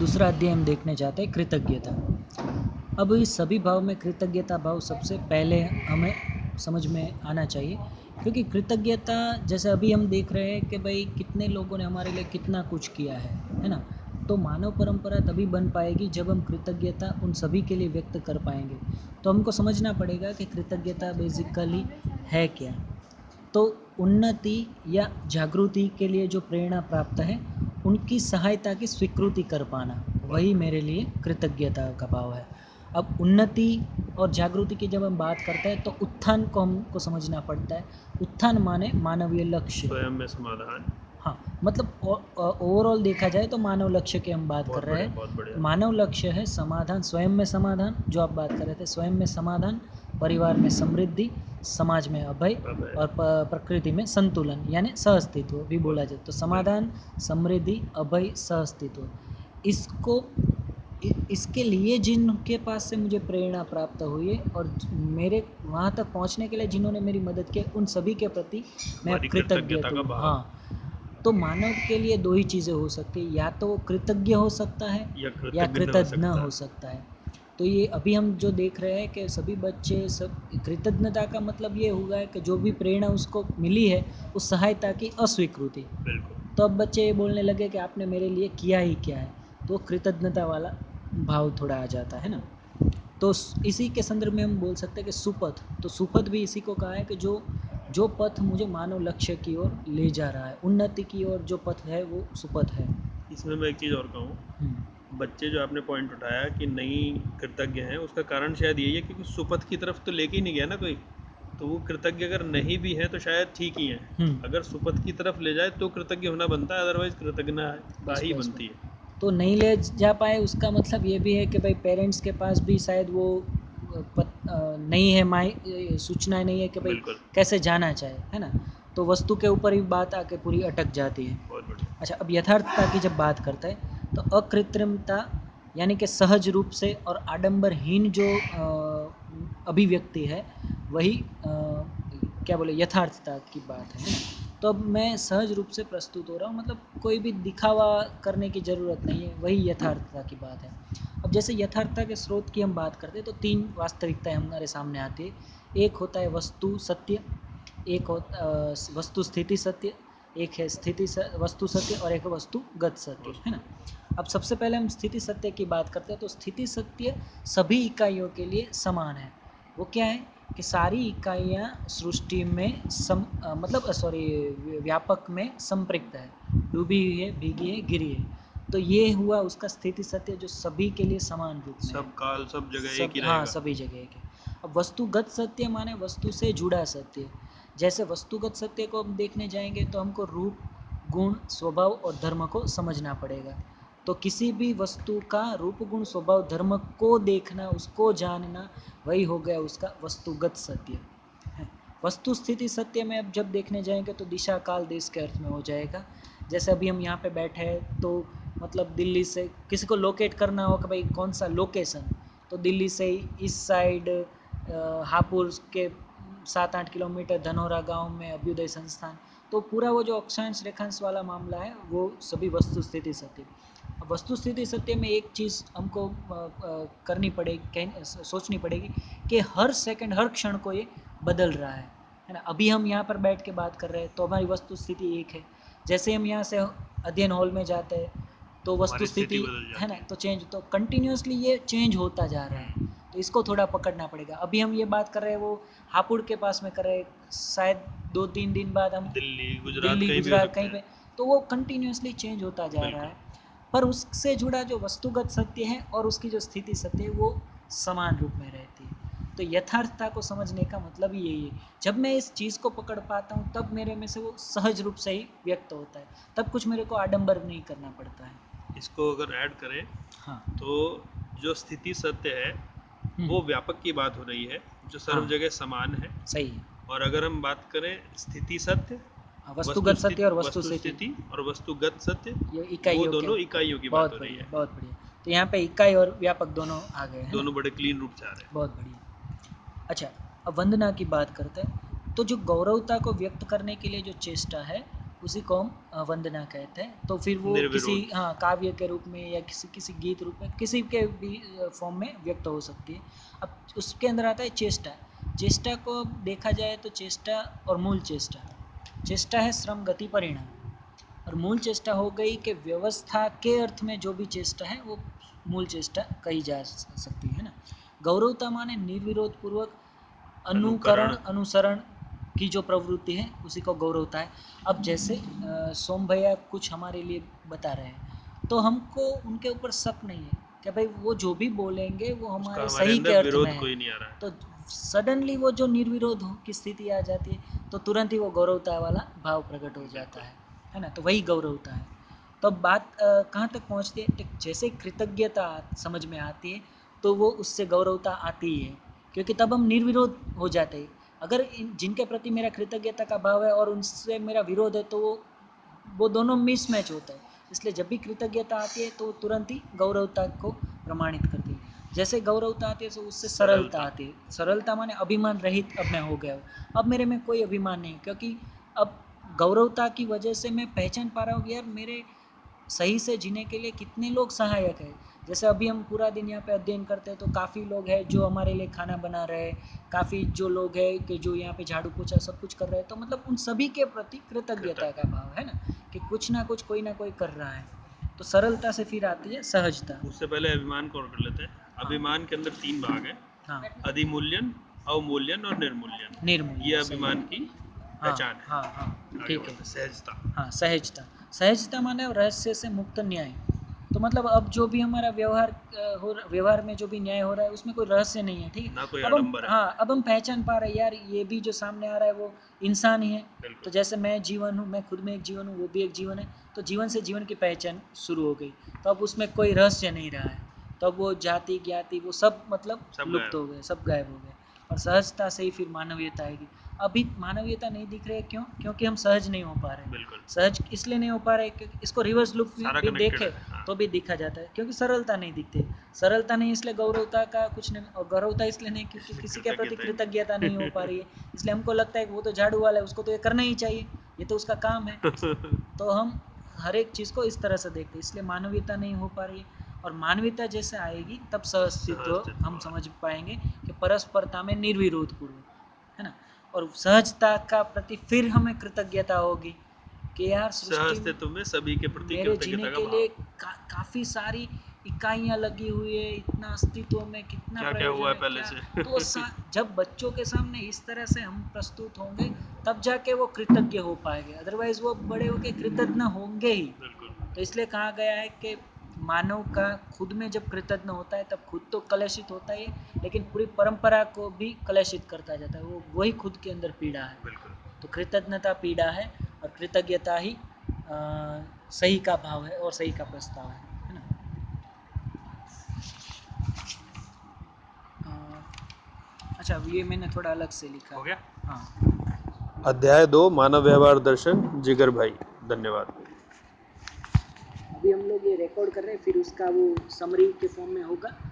दूसरा अध्याय हम देखने जाते हैं, कृतज्ञता। अब इस सभी भाव में कृतज्ञता भाव सबसे पहले हमें समझ में आना चाहिए, क्योंकि कृतज्ञता, जैसे अभी हम देख रहे हैं कि भाई कितने लोगों ने हमारे लिए कितना कुछ किया है है ना? तो मानव परंपरा तभी बन पाएगी जब हम कृतज्ञता उन सभी के लिए व्यक्त कर पाएँगे। तो हमको समझना पड़ेगा कि कृतज्ञता बेसिकली है क्या? तो उन्नति या जागृति के लिए जो प्रेरणा प्राप्त है उनकी सहायता की स्वीकृति कर पाना वही मेरे लिए कृतज्ञता का भाव है। अब उन्नति और जागृति की जब हम बात करते हैं तो उत्थान को हमको समझना पड़ता है। उत्थान माने मानवीय लक्ष्य। स्वयं में समाधान। हाँ मतलब ओवरऑल देखा जाए तो मानव लक्ष्य की हम बात कर रहे हैं। मानव लक्ष्य है समाधान स्वयं में समाधान जो आप बात कर रहे थे स्वयं में समाधान परिवार में समृद्धि समाज में अभय और प्रकृति में संतुलन यानी सहअस्तित्व भी बोला जाए तो समाधान समृद्धि अभय सहअस्तित्व। इसको इसके लिए जिनके पास से मुझे प्रेरणा प्राप्त हुई है और मेरे वहाँ तक पहुँचने के लिए जिन्होंने मेरी मदद की उन सभी के प्रति मैं कृतज्ञ हूँ हाँ। तो मानव के लिए दो ही चीज़ें हो सकती है या तो वो कृतज्ञ हो सकता है या कृतज्ञ हो। सकता है। तो ये अभी हम जो देख रहे हैं कि सभी बच्चे सब कृतज्ञता का मतलब ये हुआ है कि जो भी प्रेरणा उसको मिली है उस सहायता की अस्वीकृति। तो अब बच्चे ये बोलने लगे कि आपने मेरे लिए किया ही क्या है। तो कृतज्ञता वाला भाव थोड़ा आ जाता है ना। तो इसी के संदर्भ में हम बोल सकते हैं कि सुपथ। तो सुपथ भी इसी को कहा है कि जो जो पथ मुझे मानव लक्ष्य की ओर ले जा रहा है उन्नति की ओर जो पथ है वो सुपथ है। इसमें मैं एक चीज़ और कहूँ। हम्म। बच्चे जो आपने पॉइंट उठाया कि नहीं कृतज्ञ हैं उसका कारण शायद यही है क्योंकि सुपथ की तरफ़ तो लेके ही नहीं गया ना कोई। तो वो कृतज्ञ अगर नहीं भी है तो शायद ठीक ही है। हम्म। अगर सुपथ की तरफ़ ले जाए तो कृतज्ञ होना बनता है अदरवाइज़ कृतज्ञता ही बनती है। तो नहीं ले जा पाए उसका मतलब ये भी है कि भाई पेरेंट्स के पास भी शायद वो पत, नहीं है माई सूचना नहीं है कि भाई कैसे जाना चाहे है ना? तो वस्तु के ऊपर ही बात आके पूरी अटक जाती है। अच्छा अब यथार्थता की जब बात करते हैं तो अकृत्रिमता, यानी कि सहज रूप से और आडंबरहीन जो अभिव्यक्ति है, वही क्या बोले, यथार्थता की बात है। तो अब मैं सहज रूप से प्रस्तुत हो रहा हूँ मतलब कोई भी दिखावा करने की ज़रूरत नहीं है, वही यथार्थता की बात है। अब जैसे यथार्थता के स्रोत की हम बात करते हैं तो तीन वास्तविकताएँ हमारे सामने आती है। एक होता है वस्तु, सत्य, एक हो वस्तु, स्थिति, सत्य, एक है स्थिति वस्तु, सत्य और एक वस्तुगत सत्य, है ना? अब सबसे पहले हम स्थिति सत्य की बात करते हैं तो स्थिति सत्य सभी इकाइयों के लिए समान है। वो क्या है कि सारी इकाइयाँ सृष्टि में सम आ, मतलब सॉरी व्यापक में संपृक्त है। डूबी हुई है भीगी है गिरी है। तो ये हुआ उसका स्थिति सत्य जो सभी के लिए समान रूप में सब काल सब जगह सब, एक ही हाँ सभी जगह एक है। अब वस्तुगत सत्य माने वस्तु से जुड़ा सत्य। जैसे वस्तुगत सत्य को हम देखने जाएँगे तो हमको रूप गुण स्वभाव और धर्म को समझना पड़ेगा। तो किसी भी वस्तु का रूप गुण स्वभाव धर्म को देखना, उसको जानना, वही हो गया उसका वस्तुगत सत्य। वस्तु स्थिति सत्य में अब जब देखने जाएँगे तो दिशा काल देश के अर्थ में हो जाएगा। जैसे अभी हम यहाँ पे बैठे हैं तो मतलब दिल्ली से किसी को लोकेट करना हो कि भाई कौन सा लोकेशन तो दिल्ली से इस साइड हापुड़ के सात आठ किलोमीटर धनौरा गाँव में अभ्युदय संस्थान। तो पूरा वो जो अक्षांश रेखांश वाला मामला है वो सभी वस्तु स्थिति सत्य। वस्तु स्थिति सत्य में एक चीज़ हमको करनी पड़ेगी सोचनी पड़ेगी कि हर सेकंड हर क्षण को ये बदल रहा है। है ना? अभी हम यहाँ पर बैठ के बात कर रहे हैं तो हमारी वस्तु स्थिति एक है। जैसे हम यहाँ से अध्ययन हॉल में जाते हैं तो वस्तु स्थिति है ना? तो चेंज तो कंटिन्यूसली ये चेंज होता जा रहा है। तो इसको थोड़ा पकड़ना पड़ेगा। अभी हम ये बात कर रहे हैं वो हापुड़ के पास में कर रहे हैं शायद दो तीन दिन बाद हम दिल्ली गुजरात दिल्ली गुजरात कहीं पे तो वो कंटिन्यूसली चेंज होता जा रहा है। पर उससे जुड़ा जो वस्तुगत सत्य है और उसकी जो स्थिति सत्य है वो समान रूप में रहती है। तो यथार्थता को समझने का मतलब ही यही है। जब मैं इस चीज़ को पकड़ पाता हूँ तब मेरे में से वो सहज रूप से ही व्यक्त होता है। तब कुछ मेरे को आडंबर नहीं करना पड़ता है। इसको अगर ऐड करें हाँ। तो जो स्थिति सत्य है। वो व्यापक की बात हो रही है जो सर्व हाँ, जगह समान है। सही है। और अगर हम बात करें स्थिति सत्य हाँ, वस्तुगत सत्य और वस्तु स्थिति और वस्तुगत सत्य ये इकाइयों वो दोनों इकाइयों की बात हो रही है। बहुत बढ़िया। तो यहाँ पे इकाई और व्यापक दोनों आ गए हैं। दोनों बड़े क्लीन रूप से आ रहे हैं। बहुत बढ़िया। अच्छा अब वंदना की बात करते हैं। तो जो गौरवता को व्यक्त करने के लिए जो चेष्टा है उसी को हम वंदना कहते हैं। तो फिर वो किसी हाँ काव्य के रूप में या किसी किसी गीत रूप में किसी के भी फॉर्म में व्यक्त हो सकती है। अब उसके अंदर आता है चेष्टा। चेष्टा को देखा जाए तो चेष्टा और मूल चेष्टा। चेष्टा है श्रम गति परिणाम। और मूल चेष्टा हो गई कि व्यवस्था के अर्थ में जो भी चेष्टा है वो मूल चेष्टा कही जा सकती है ना? गौरवता माने निर्विरोध पूर्वक अनुकरण। अनुसरण की जो प्रवृत्ति है उसी को गौरवता है। अब जैसे सोम भैया कुछ हमारे लिए बता रहे हैं तो हमको उनके ऊपर शक नहीं है कि भाई वो जो भी बोलेंगे वो हमारे सही के अर्थ में है। तो सडनली वो जो निर्विरोध की स्थिति आ जाती है तो तुरंत ही वो गौरवता वाला भाव प्रकट हो जाता है है ना? तो वही गौरवता है। तो बात कहाँ तक पहुँचती है? जैसे कृतज्ञता समझ में आती है तो वो उससे गौरवता आती ही है क्योंकि तब हम निर्विरोध हो जाते हैं। अगर इन जिनके प्रति मेरा कृतज्ञता का भाव है और उनसे मेरा विरोध है तो वो वो दोनों मिसमैच होता है। इसलिए जब भी कृतज्ञता आती है तो तुरंत ही गौरवता को प्रमाणित करती है। जैसे गौरवता आती है तो उससे सरलता आती है। सरलता माने अभिमान रहित अब मैं हो गया हूँ। अब मेरे में कोई अभिमान नहीं क्योंकि अब गौरवता की वजह से मैं पहचान पा रहा हूँ कि यार मेरे सही से जीने के लिए कितने लोग सहायक है। जैसे अभी हम पूरा दिन यहाँ पे अध्ययन करते हैं तो काफ़ी लोग हैं जो हमारे लिए खाना बना रहे हैं काफ़ी जो लोग हैं कि जो यहाँ पे झाड़ू पोछा सब कुछ कर रहे हैं तो मतलब उन सभी के प्रति कृतज्ञता का भाव है ना कि कुछ ना कुछ कोई ना कोई कर रहा है। तो सरलता से फिर आती है सहजता। उससे पहले अभिमान को कर लेते हैं? हाँ। अभिमान के अंदर तीन भाग है। हाँ। अधिमूल्यन अवमूल्यन और निर्मूल्यन। निर्मूल्यन ये अभिमान की हाँ, पहचान है। हाँ हाँ ठीक है। सहजता। हाँ सहजता। सहजता माने रहस्य से मुक्त न्याय। तो मतलब अब जो भी हमारा व्यवहार हो व्यवहार में जो भी न्याय हो रहा है उसमें कोई रहस्य नहीं है ठीक है? अब हम हाँ। अब हम पहचान पा रहे हैं यार ये भी जो सामने आ रहा है वो इंसान ही है। तो जैसे मैं जीवन हूँ मैं खुद में एक जीवन हूँ वो भी एक जीवन है तो जीवन से जीवन की पहचान शुरू हो गई। तो अब उसमें कोई रहस्य नहीं रहा है। तो अब वो जाति ज्ञाति वो सब मतलब लुप्त हो गए सब गायब हो गए। और सहजता से ही फिर मानवीयता आएगी। अभी मानवीयता नहीं दिख रही है क्यों? क्योंकि हम सहज नहीं हो पा रहे सहज इसलिए नहीं हो पा रहे क्योंकि इसको रिवर्स लुक भी देखे हाँ। तो भी दिखा जाता है क्योंकि सरलता नहीं दिखती। सरलता नहीं इसलिए गौरवता का कुछ नहीं और गौरवता इसलिए नहीं क्योंकि किसी के प्रति कृतज्ञता नहीं हो पा रही है। इसलिए हमको लगता है कि वो तो झाड़ू वाला है उसको तो ये करना ही चाहिए। ये तो उसका काम है। तो हम हर एक चीज़ को इस तरह से देखते हैं इसलिए मानवीयता नहीं हो पा रही है। और मानवीयता जैसे आएगी तब सहअस्तित्व हम समझ पाएँगे कि परस्परता में निर्विरोध पूर्वक। और सहजता का प्रति फिर हमें कृतज्ञता होगी कि यार सृष्टि में सभी के प्रति मेरे जीने के लिए का, काफ़ी सारी इकाइयाँ लगी हुई है इतना अस्तित्व में कितना क्या क्या हुआ है पहले से? तो जब बच्चों के सामने इस तरह से हम प्रस्तुत होंगे तब जाके वो कृतज्ञ हो पाएँगे। अदरवाइज़ वो बड़े होके कृतज्ञ होंगे ही। तो इसलिए कहा गया है कि मानव का खुद में जब कृतज्ञ होता है तब खुद तो कलशित होता है लेकिन पूरी परंपरा को भी कलशित करता जाता है। वो वही खुद के अंदर पीड़ा है। तो कृतज्ञता पीड़ा है और कृतज्ञता ही आ, सही का भाव है और सही का प्रस्ताव है है ना? अच्छा ये मैंने थोड़ा अलग से लिखा। हो गया? हाँ। अध्याय दो मानव व्यवहार दर्शन जिगर भाई। धन्यवाद। अभी हम लोग ये रिकॉर्ड कर रहे हैं, फिर उसका वो समरी के फॉर्म में होगा।